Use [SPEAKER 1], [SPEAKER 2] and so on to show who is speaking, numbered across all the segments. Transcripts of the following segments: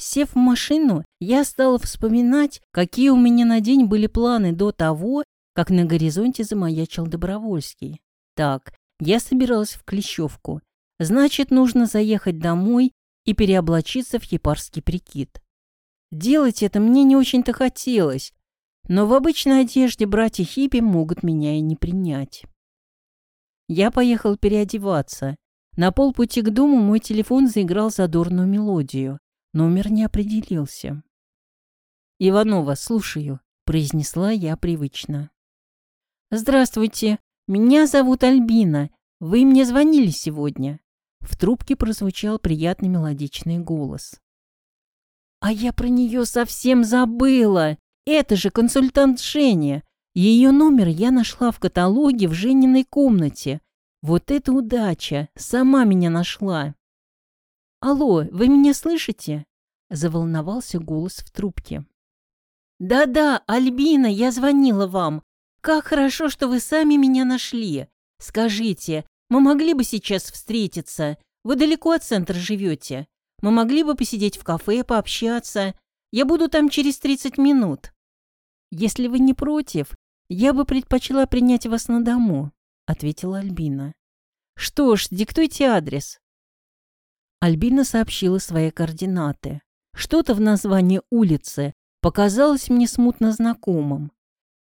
[SPEAKER 1] Сев в машину, я стала вспоминать, какие у меня на день были планы до того, как на горизонте замаячил Добровольский. Так, я собиралась в Клещевку. Значит, нужно заехать домой и переоблачиться в епарский прикид. Делать это мне не очень-то хотелось, но в обычной одежде братья Хиппи могут меня и не принять. Я поехал переодеваться. На полпути к дому мой телефон заиграл задорную мелодию. Номер не определился. «Иванова, слушаю», — произнесла я привычно. «Здравствуйте, меня зовут Альбина. Вы мне звонили сегодня?» В трубке прозвучал приятный мелодичный голос. «А я про нее совсем забыла! Это же консультант Женя! Ее номер я нашла в каталоге в Жениной комнате. Вот это удача! Сама меня нашла!» «Алло, вы меня слышите?» — заволновался голос в трубке. «Да-да, Альбина, я звонила вам. Как хорошо, что вы сами меня нашли. Скажите, мы могли бы сейчас встретиться? Вы далеко от центра живете. Мы могли бы посидеть в кафе, пообщаться. Я буду там через 30 минут. Если вы не против, я бы предпочла принять вас на дому», — ответила Альбина. «Что ж, диктуйте адрес». Альбина сообщила свои координаты. Что-то в названии улицы показалось мне смутно знакомым.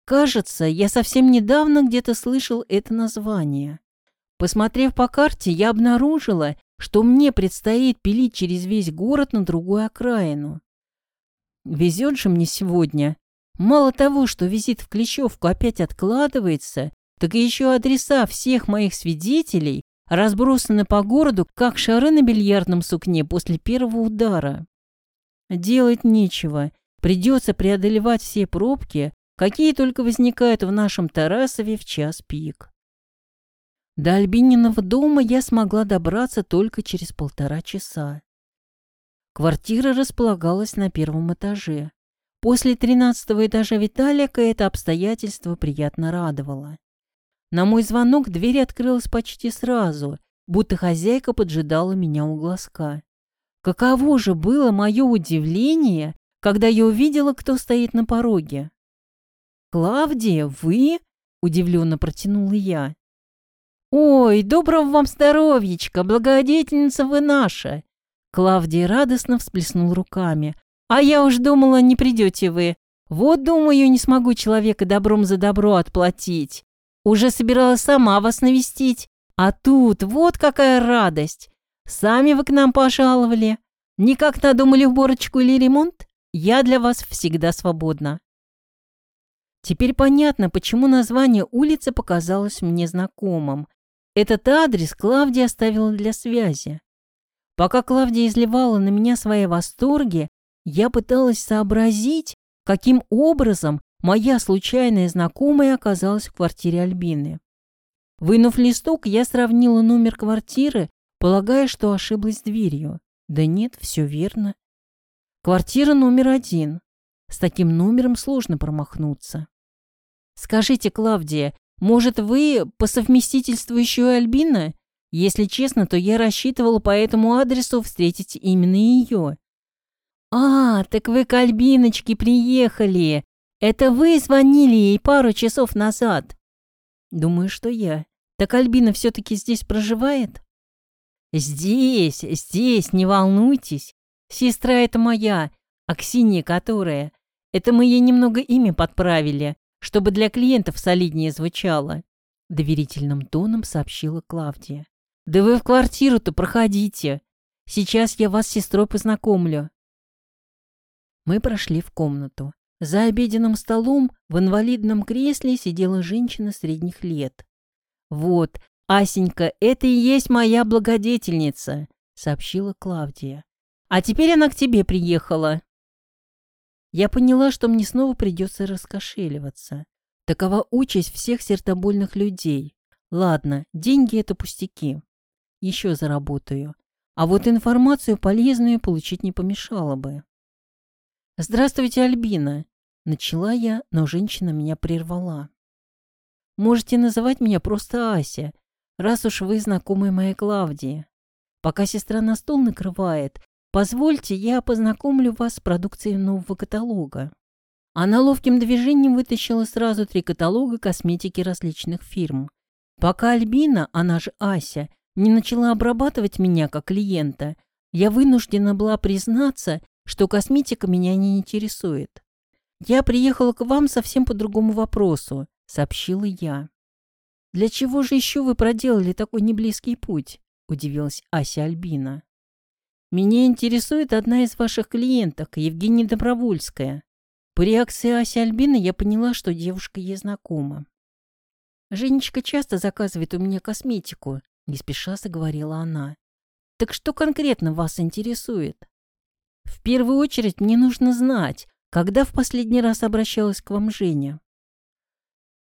[SPEAKER 1] Кажется, я совсем недавно где-то слышал это название. Посмотрев по карте, я обнаружила, что мне предстоит пилить через весь город на другую окраину. Везет же мне сегодня. Мало того, что визит в Клещевку опять откладывается, так еще адреса всех моих свидетелей разбросаны по городу, как шары на бильярдном сукне после первого удара. Делать нечего, придется преодолевать все пробки, какие только возникают в нашем Тарасове в час пик. До Альбининого дома я смогла добраться только через полтора часа. Квартира располагалась на первом этаже. После тринадцатого этажа Виталика это обстоятельство приятно радовало. На мой звонок дверь открылась почти сразу, будто хозяйка поджидала меня у глазка. Каково же было мое удивление, когда я увидела, кто стоит на пороге. «Клавдия, вы?» – удивленно протянула я. «Ой, доброго вам здоровьечка, благодетельница вы наша!» Клавдия радостно всплеснул руками. «А я уж думала, не придете вы. Вот, думаю, не смогу человека добром за добро отплатить. Уже собиралась сама вас навестить. А тут вот какая радость. Сами вы к нам пожаловали. Никак надумали уборочку или ремонт? Я для вас всегда свободна. Теперь понятно, почему название улицы показалось мне знакомым. Этот адрес Клавдия оставила для связи. Пока Клавдия изливала на меня свои восторги, я пыталась сообразить, каким образом Моя случайная знакомая оказалась в квартире Альбины. Вынув листок, я сравнила номер квартиры, полагая, что ошиблась дверью. Да нет, все верно. Квартира номер один. С таким номером сложно промахнуться. Скажите, Клавдия, может, вы по совместительству еще и Альбина? Если честно, то я рассчитывала по этому адресу встретить именно ее. «А, так вы к Альбиночке приехали!» Это вы звонили ей пару часов назад? Думаю, что я. Так Альбина все-таки здесь проживает? Здесь, здесь, не волнуйтесь. Сестра это моя, Аксинья которая. Это мы ей немного имя подправили, чтобы для клиентов солиднее звучало. Доверительным тоном сообщила Клавдия. Да вы в квартиру-то проходите. Сейчас я вас с сестрой познакомлю. Мы прошли в комнату. За обеденным столом в инвалидном кресле сидела женщина средних лет. «Вот, Асенька, это и есть моя благодетельница», — сообщила Клавдия. «А теперь она к тебе приехала». Я поняла, что мне снова придется раскошеливаться. Такова участь всех сердобольных людей. Ладно, деньги — это пустяки. Еще заработаю. А вот информацию полезную получить не помешало бы. «Здравствуйте, Альбина!» Начала я, но женщина меня прервала. «Можете называть меня просто Ася, раз уж вы знакомы моей Клавдии. Пока сестра на стол накрывает, Позвольте, я познакомлю вас с продукцией нового каталога». Она ловким движением вытащила сразу три каталога косметики различных фирм. Пока Альбина, она же Ася, не начала обрабатывать меня как клиента, я вынуждена была признаться, что косметика меня не интересует. «Я приехала к вам совсем по другому вопросу», — сообщила я. «Для чего же еще вы проделали такой неблизкий путь?» — удивилась Ася Альбина. «Меня интересует одна из ваших клиенток, Евгения Добровольская». По реакции Аси Альбины я поняла, что девушка ей знакома. «Женечка часто заказывает у меня косметику», — не спеша заговорила она. «Так что конкретно вас интересует?» «В первую очередь мне нужно знать, когда в последний раз обращалась к вам Женя?»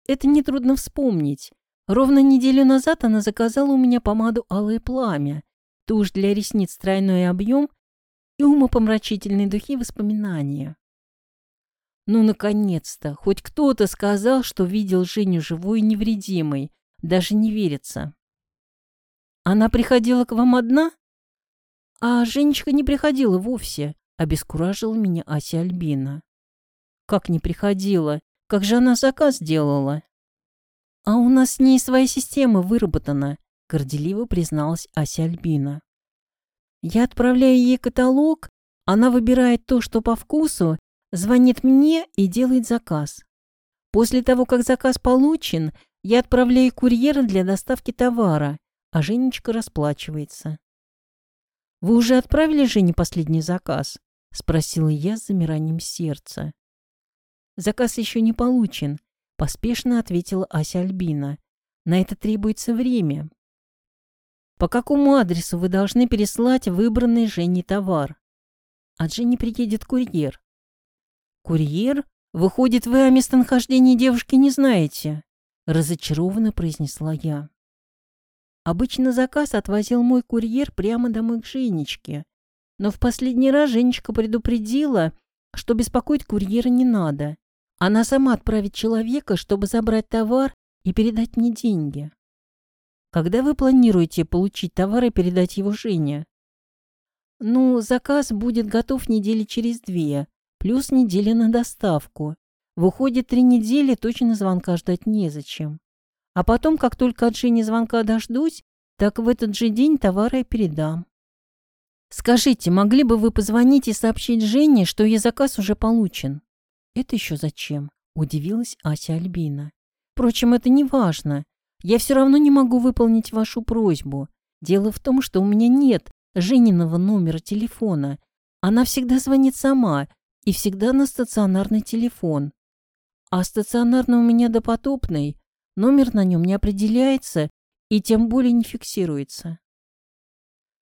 [SPEAKER 1] «Это нетрудно вспомнить. Ровно неделю назад она заказала у меня помаду «Алое пламя», тушь для ресниц «Тройной объем» и умопомрачительные духи воспоминания. Ну, наконец-то, хоть кто-то сказал, что видел Женю живой и невредимой. Даже не верится. Она приходила к вам одна? А Женечка не приходила вовсе, обескуражила меня Ася Альбина. Как не приходила? Как же она заказ делала? «А у нас с ней своя система выработана», — горделиво призналась Ася Альбина. «Я отправляю ей каталог, она выбирает то, что по вкусу, звонит мне и делает заказ. После того, как заказ получен, я отправляю курьера для доставки товара, а Женечка расплачивается». «Вы уже отправили Жене последний заказ?» — спросила я с замиранием сердца. «Заказ еще не получен», Поспешно ответила Ася Альбина. На это требуется время. По какому адресу вы должны переслать выбранный Жене товар? От Жени приедет курьер. Курьер? Выходит, вы о местонахождении девушки не знаете? Разочарованно произнесла я. Обычно заказ отвозил мой курьер прямо домой к Женечке. Но в последний раз Женечка предупредила, что беспокоить курьера не надо. Она сама отправит человека, чтобы забрать товар и передать мне деньги. Когда вы планируете получить товар и передать его Жене? Ну, заказ будет готов недели через две, плюс неделя на доставку. Выходит, три недели точно звонка ждать незачем. А потом, как только от Жени звонка дождусь, так в этот же день товар я передам. Скажите, могли бы вы позвонить и сообщить Жене, что ее заказ уже получен? «Это еще зачем?» – удивилась Ася Альбина. «Впрочем, это не важно. Я все равно не могу выполнить вашу просьбу. Дело в том, что у меня нет Жениного номера телефона. Она всегда звонит сама и всегда на стационарный телефон. А стационарный у меня допотопный, номер на нем не определяется и тем более не фиксируется.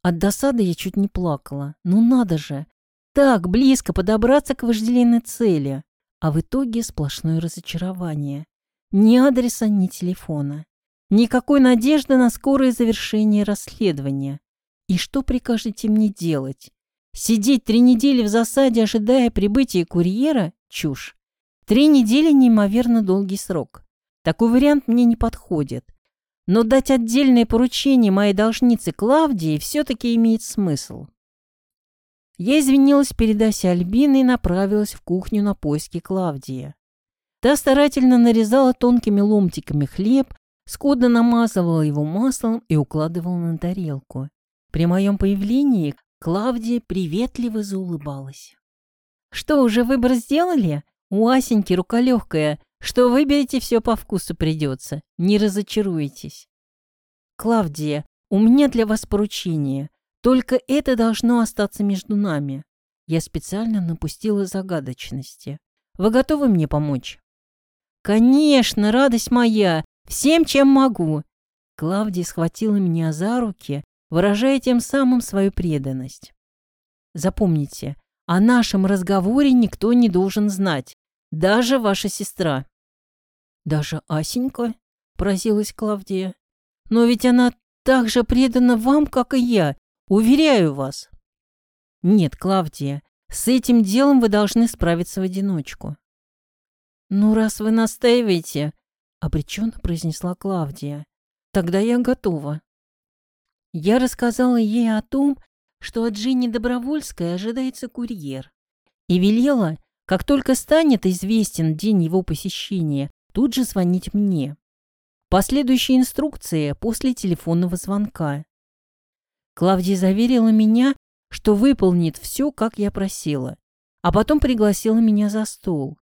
[SPEAKER 1] От досады я чуть не плакала. Ну надо же! Так близко подобраться к вожделенной цели а в итоге сплошное разочарование. Ни адреса, ни телефона. Никакой надежды на скорое завершение расследования. И что прикажете мне делать? Сидеть три недели в засаде, ожидая прибытия курьера? Чушь. Три недели – неимоверно долгий срок. Такой вариант мне не подходит. Но дать отдельное поручение моей должнице Клавдии все-таки имеет смысл. Я извинилась перед Асей Альбиной и направилась в кухню на поиски Клавдии. Та старательно нарезала тонкими ломтиками хлеб, скудно намазывала его маслом и укладывала на тарелку. При моем появлении Клавдия приветливо заулыбалась. «Что, уже выбор сделали? У Асеньки рука легкая. Что выберете, все по вкусу придется. Не разочаруйтесь». «Клавдия, у меня для вас поручение. Только это должно остаться между нами. Я специально напустила загадочности. Вы готовы мне помочь? Конечно, радость моя, всем, чем могу. Клавдия схватила меня за руки, выражая тем самым свою преданность. Запомните, о нашем разговоре никто не должен знать, даже ваша сестра. Даже Асенька? Поразилась Клавдия. Но ведь она так же предана вам, как и я, Уверяю вас. Нет, Клавдия, с этим делом вы должны справиться в одиночку. Ну, раз вы настаиваете, обреченно произнесла Клавдия, тогда я готова. Я рассказала ей о том, что от Жени Добровольской ожидается курьер. И велела, как только станет известен день его посещения, тут же звонить мне. Последующие инструкции после телефонного звонка. Клавдия заверила меня, что выполнит все, как я просила, а потом пригласила меня за стол.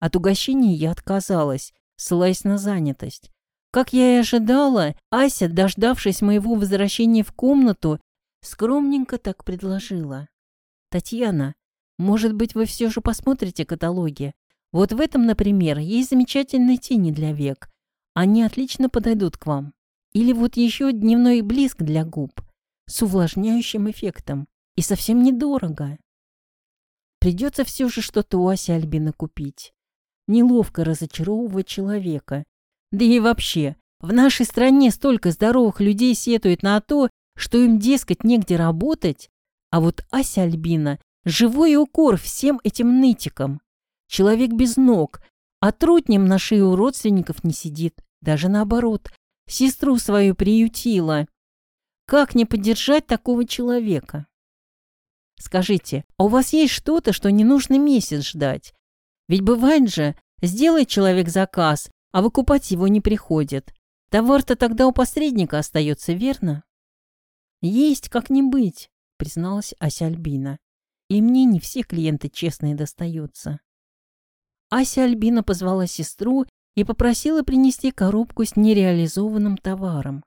[SPEAKER 1] От угощения я отказалась, ссылаясь на занятость. Как я и ожидала, Ася, дождавшись моего возвращения в комнату, скромненько так предложила. «Татьяна, может быть, вы все же посмотрите каталоги? Вот в этом, например, есть замечательные тени для век. Они отлично подойдут к вам. Или вот еще дневной блеск для губ с увлажняющим эффектом. И совсем недорого. Придется все же что-то у Аси Альбина купить. Неловко разочаровывать человека. Да и вообще, в нашей стране столько здоровых людей сетует на то, что им, дескать, негде работать, а вот Ася Альбина – живой укор всем этим нытикам. Человек без ног, а трутнем на шее у родственников не сидит. Даже наоборот, сестру свою приютила. Как не поддержать такого человека? Скажите, а у вас есть что-то, что не нужно месяц ждать? Ведь бывает же, сделает человек заказ, а выкупать его не приходит. Товар-то тогда у посредника остается, верно? Есть как не быть, призналась Ася Альбина. И мне не все клиенты честные достаются. Ася Альбина позвала сестру и попросила принести коробку с нереализованным товаром.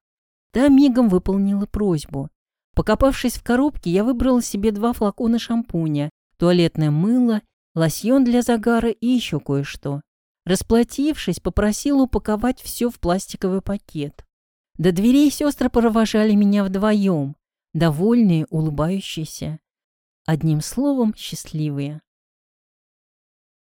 [SPEAKER 1] Та мигом выполнила просьбу. Покопавшись в коробке, я выбрала себе два флакона шампуня, туалетное мыло, лосьон для загара и еще кое-что. Расплатившись, попросила упаковать все в пластиковый пакет. До дверей сестры провожали меня вдвоем, довольные, улыбающиеся. Одним словом, счастливые.